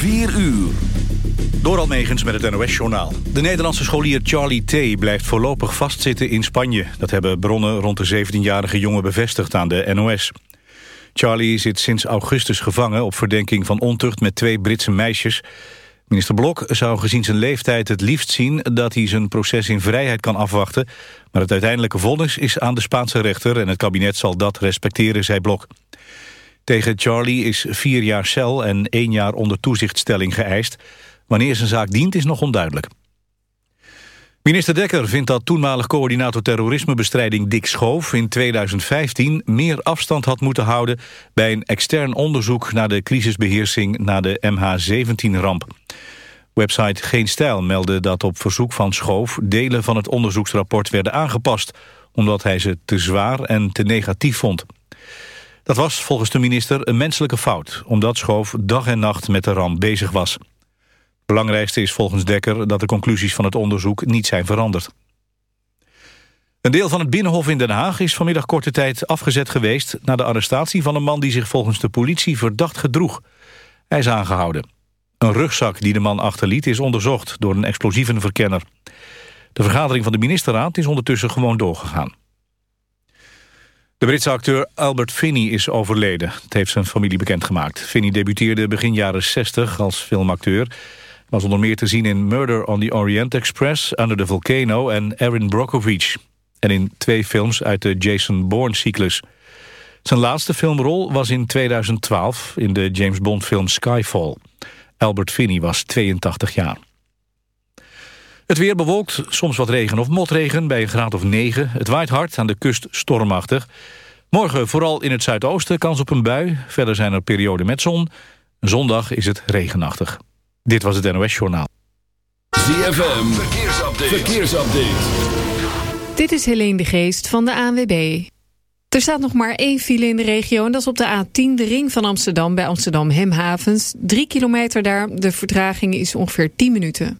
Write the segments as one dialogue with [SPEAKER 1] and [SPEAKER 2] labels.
[SPEAKER 1] 4 uur.
[SPEAKER 2] Door Almegens met het NOS-journaal. De Nederlandse scholier Charlie T. blijft voorlopig vastzitten in Spanje. Dat hebben bronnen rond de 17-jarige jongen bevestigd aan de NOS. Charlie zit sinds augustus gevangen op verdenking van ontucht met twee Britse meisjes. Minister Blok zou gezien zijn leeftijd het liefst zien dat hij zijn proces in vrijheid kan afwachten. Maar het uiteindelijke vonnis is aan de Spaanse rechter en het kabinet zal dat respecteren, zei Blok. Tegen Charlie is vier jaar cel en één jaar onder toezichtstelling geëist. Wanneer zijn zaak dient is nog onduidelijk. Minister Dekker vindt dat toenmalig coördinator terrorismebestrijding Dick Schoof in 2015 meer afstand had moeten houden bij een extern onderzoek naar de crisisbeheersing na de MH17-ramp. Website Geen Stijl meldde dat op verzoek van Schoof delen van het onderzoeksrapport werden aangepast, omdat hij ze te zwaar en te negatief vond. Dat was volgens de minister een menselijke fout, omdat Schoof dag en nacht met de ramp bezig was. Belangrijkste is volgens Dekker dat de conclusies van het onderzoek niet zijn veranderd. Een deel van het Binnenhof in Den Haag is vanmiddag korte tijd afgezet geweest... na de arrestatie van een man die zich volgens de politie verdacht gedroeg. Hij is aangehouden. Een rugzak die de man achterliet is onderzocht door een explosievenverkenner. De vergadering van de ministerraad is ondertussen gewoon doorgegaan. De Britse acteur Albert Finney is overleden. Het heeft zijn familie bekendgemaakt. Finney debuteerde begin jaren 60 als filmacteur was onder meer te zien in Murder on the Orient Express, Under the Volcano en Erin Brockovich. En in twee films uit de Jason Bourne-cyclus. Zijn laatste filmrol was in 2012 in de James Bond film Skyfall. Albert Finney was 82 jaar. Het weer bewolkt, soms wat regen of motregen bij een graad of 9. Het waait hard, aan de kust stormachtig. Morgen vooral in het zuidoosten kans op een bui. Verder zijn er perioden met zon. Zondag is het regenachtig. Dit was het NOS Journaal.
[SPEAKER 1] ZFM, verkeersupdate. verkeersupdate.
[SPEAKER 3] Dit is Helene de Geest van de ANWB. Er staat nog maar één file in de regio en dat is op de A10, de ring van Amsterdam... bij Amsterdam Hemhavens. Drie kilometer daar, de vertraging is ongeveer 10 minuten.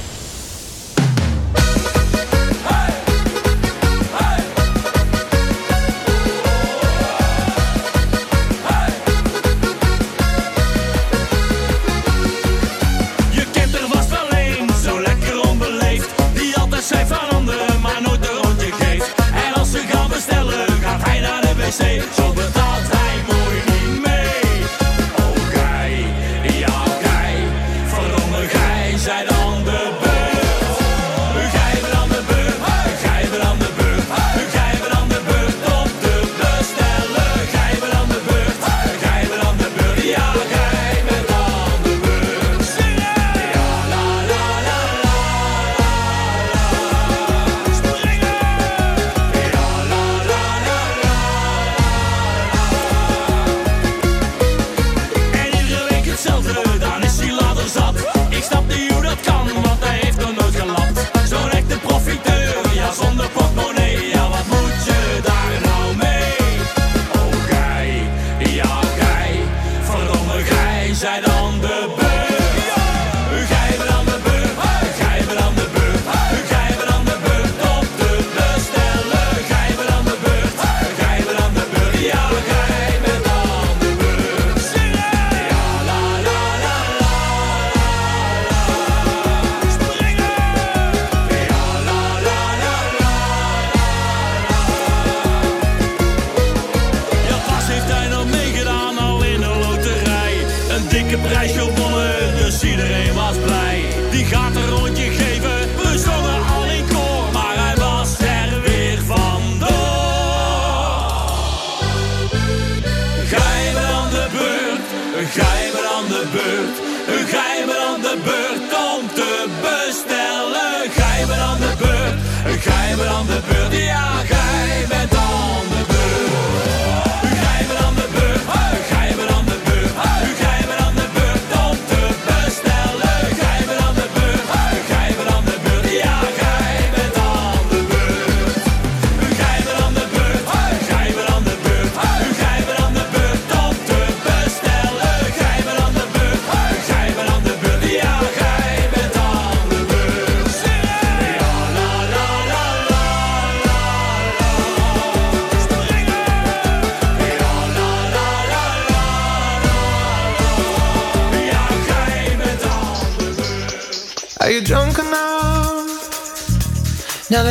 [SPEAKER 4] Hij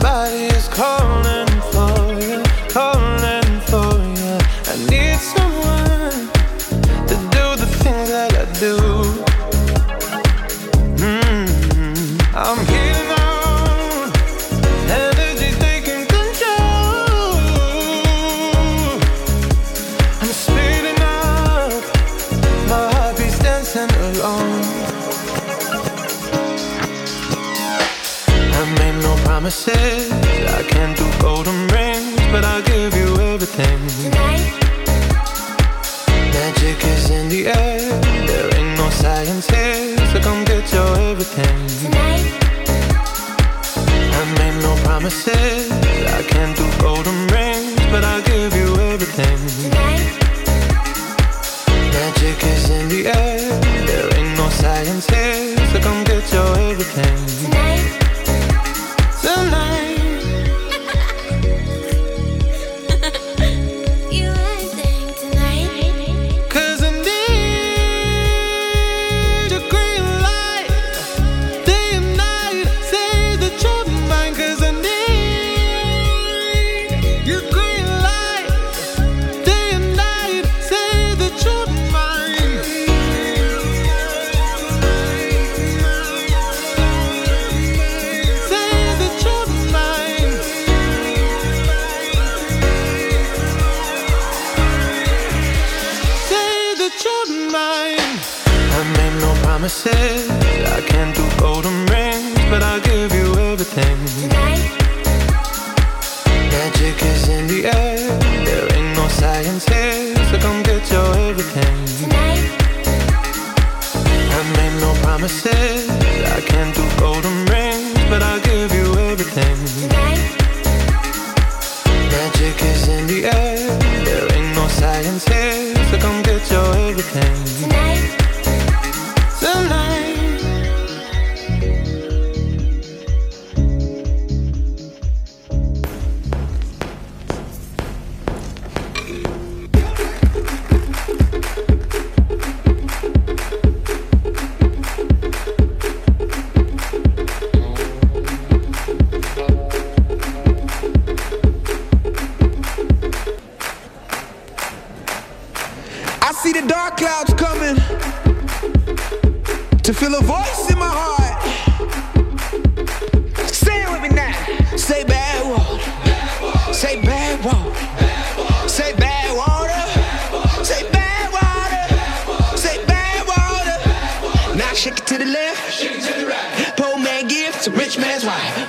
[SPEAKER 5] body is
[SPEAKER 6] cold Shake it to the left, shake it to the right. Poor man gives to rich man's wife.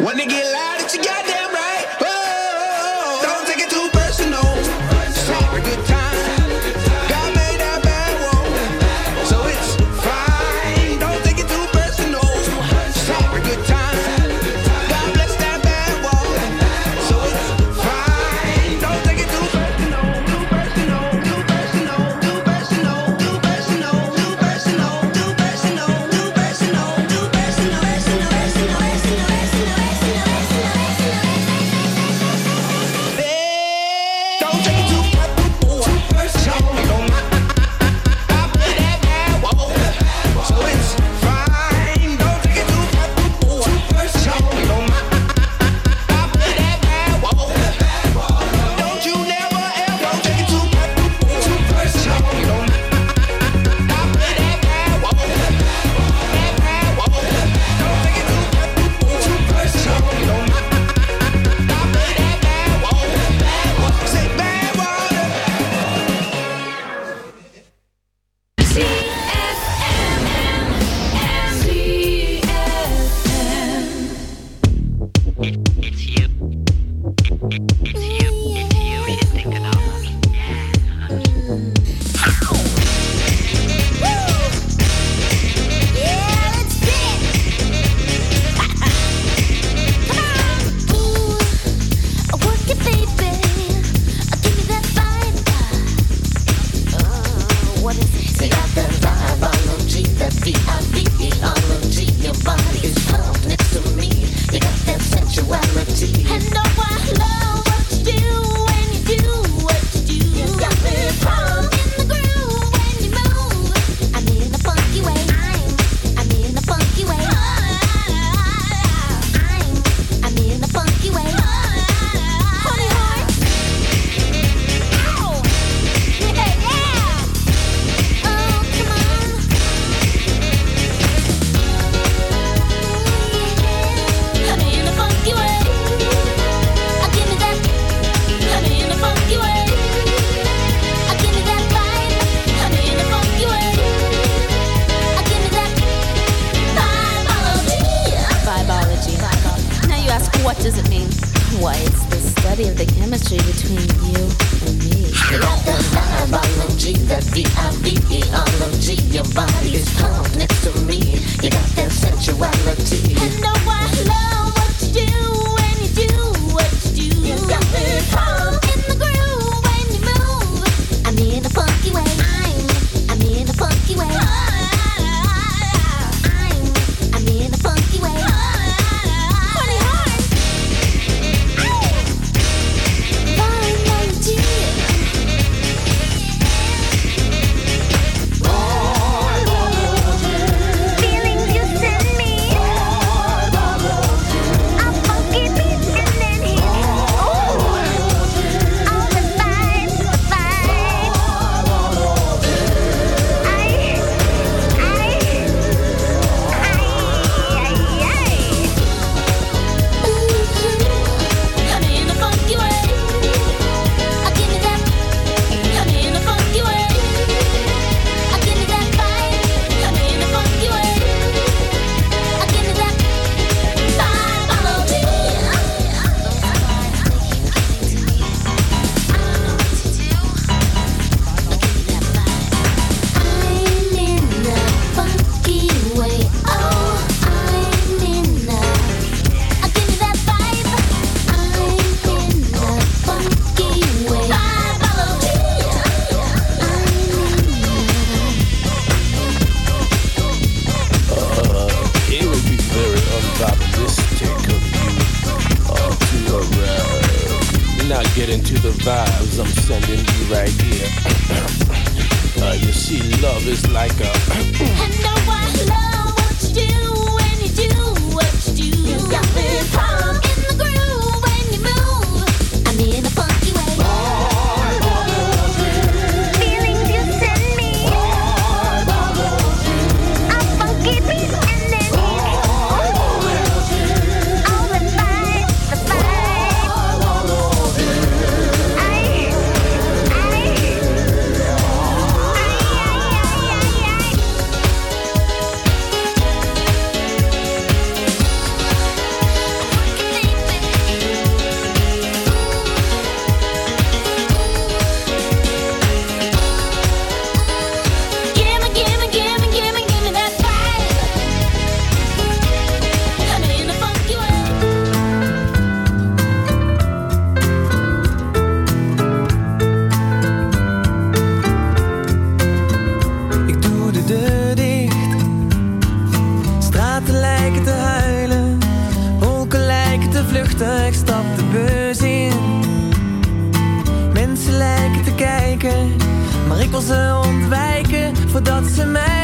[SPEAKER 7] Voordat ze mij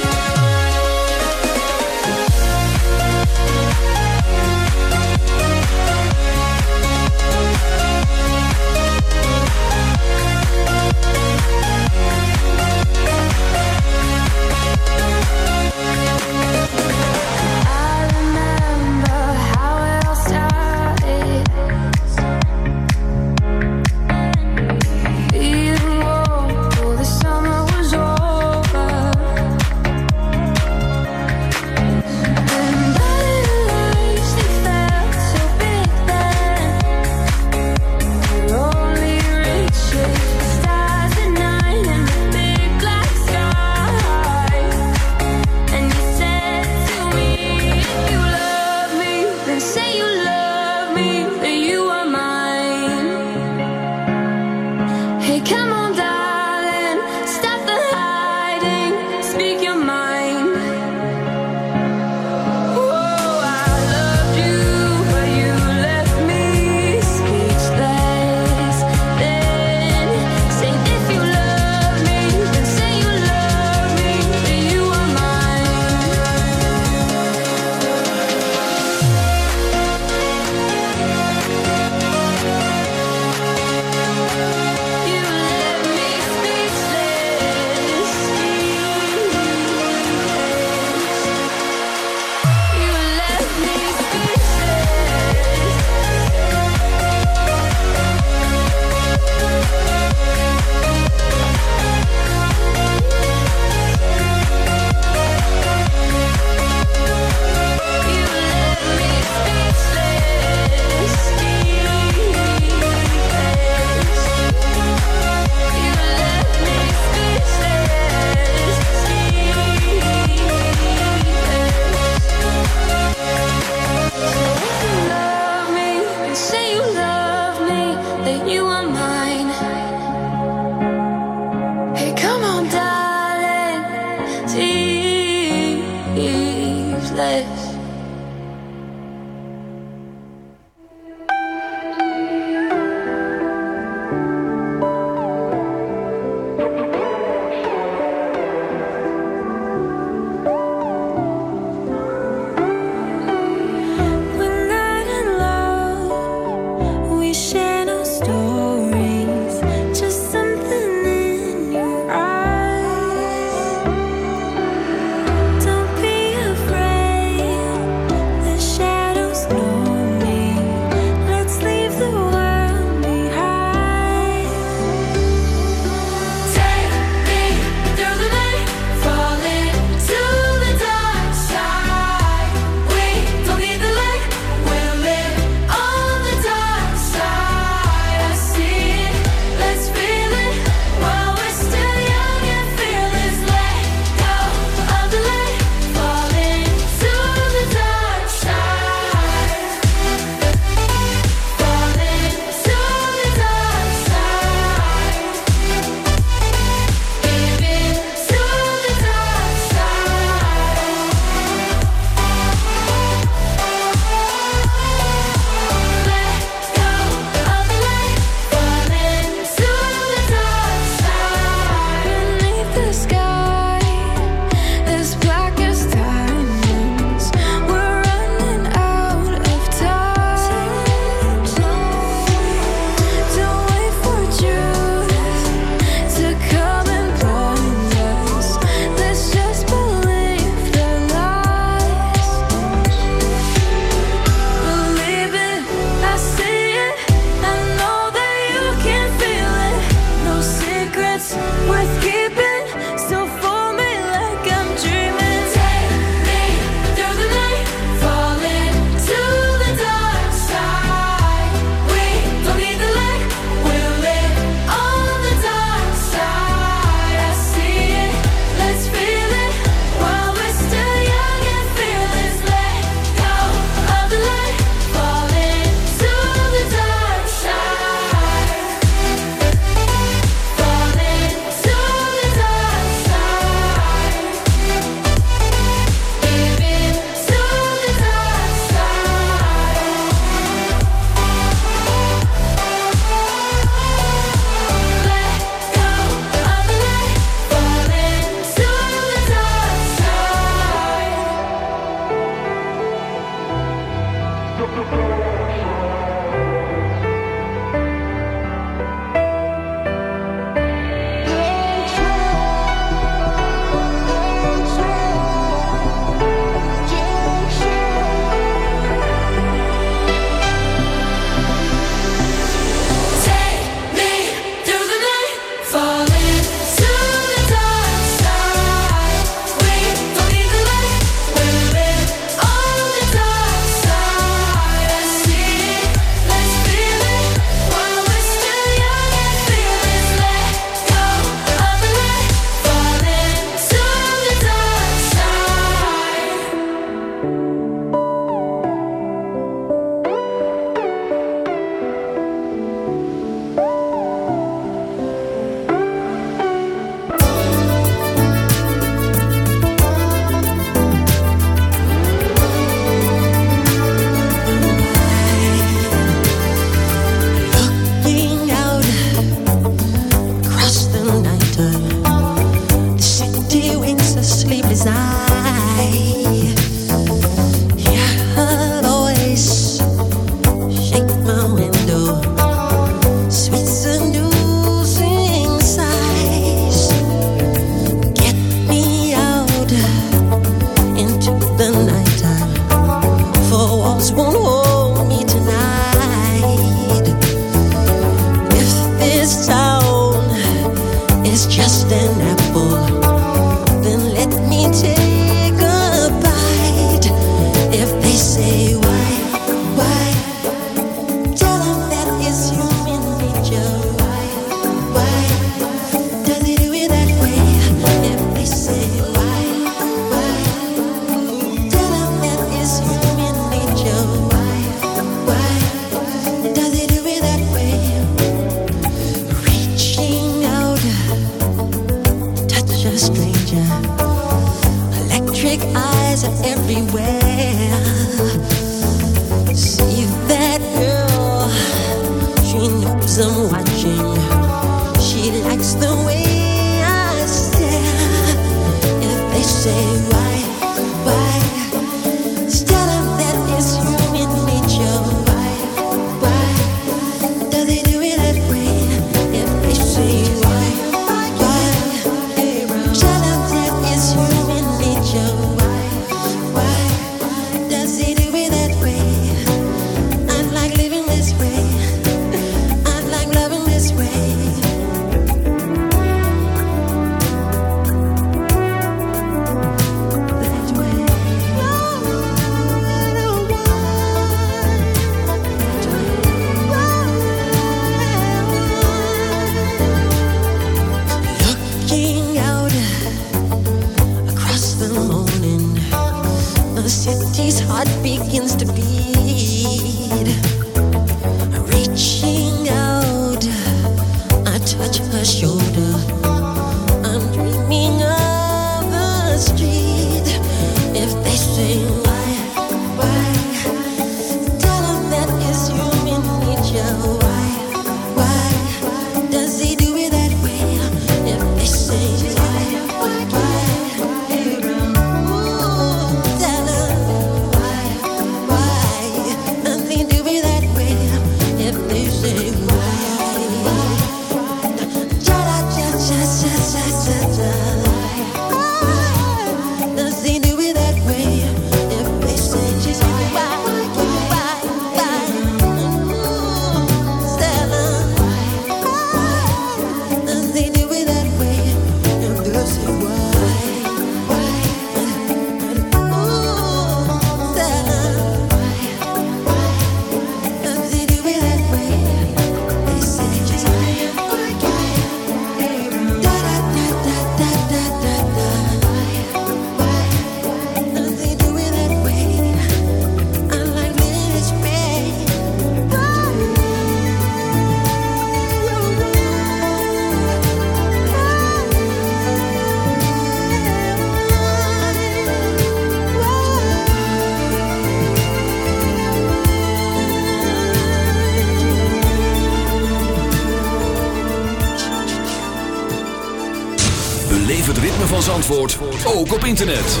[SPEAKER 1] internet.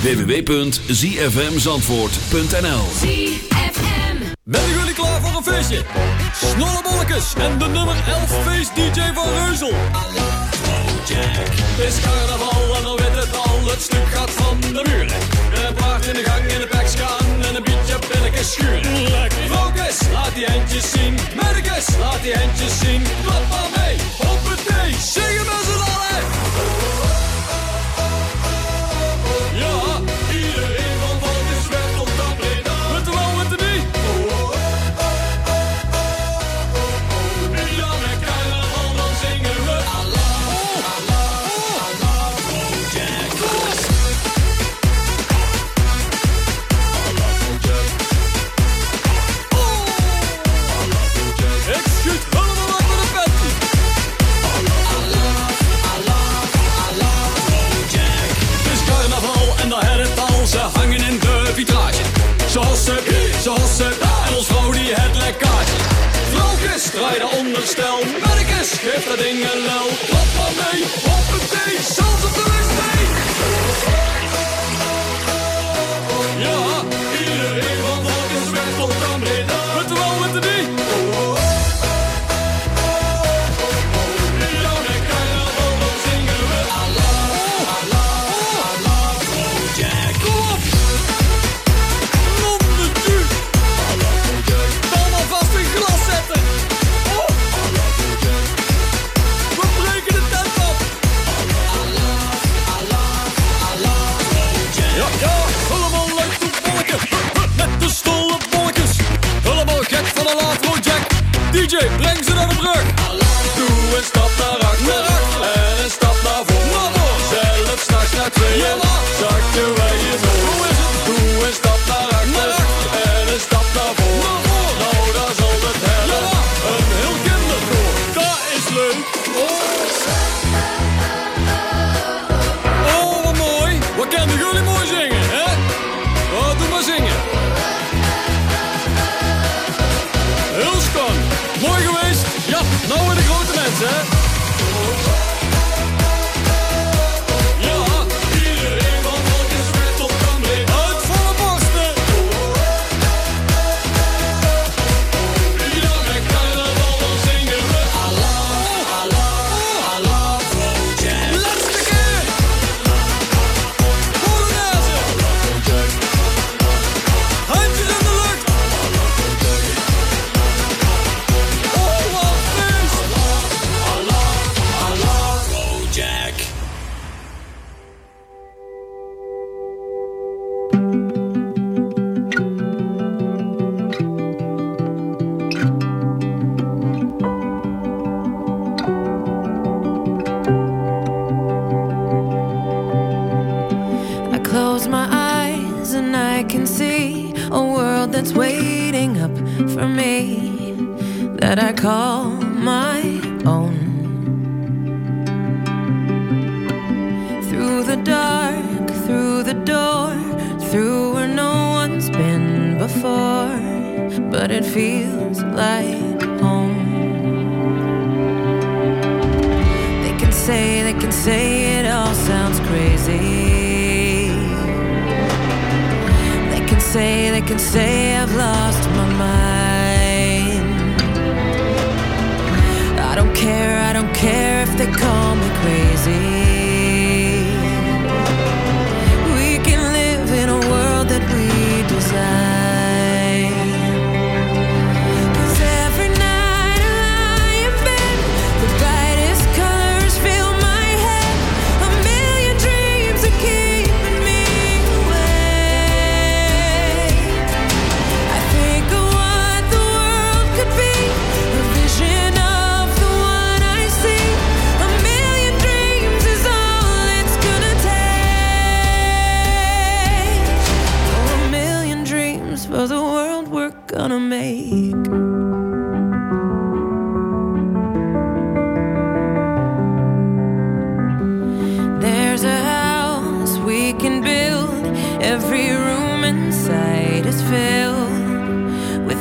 [SPEAKER 1] www.zfmzandvoort.nl
[SPEAKER 4] Ben ik jullie klaar voor een feestje? Snolle Snollebollekes en de nummer 11 feest DJ van Reuzel. Jack. Het is carnaval en dan weet het al, het stuk gaat van de muren. Een paard in de gang in de pek gaan en een biertje binneke schuren. Lekker. Focus, laat die handjes zien. Merkes laat die handjes zien. Klap maar mee, hoppatee, zingen met z'n allen.
[SPEAKER 7] the ding-a-low.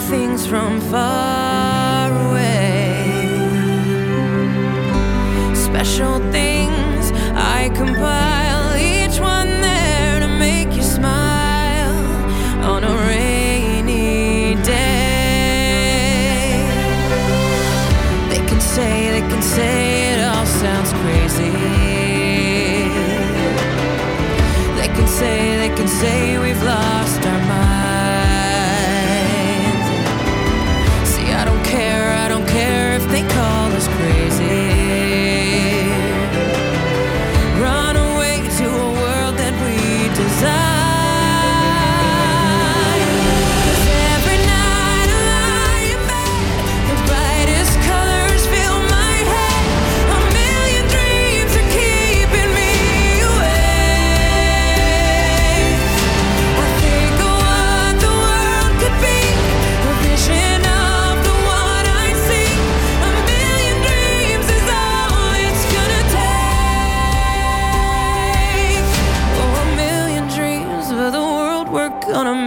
[SPEAKER 7] Things from far away. Special things I compile, gonna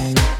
[SPEAKER 8] time.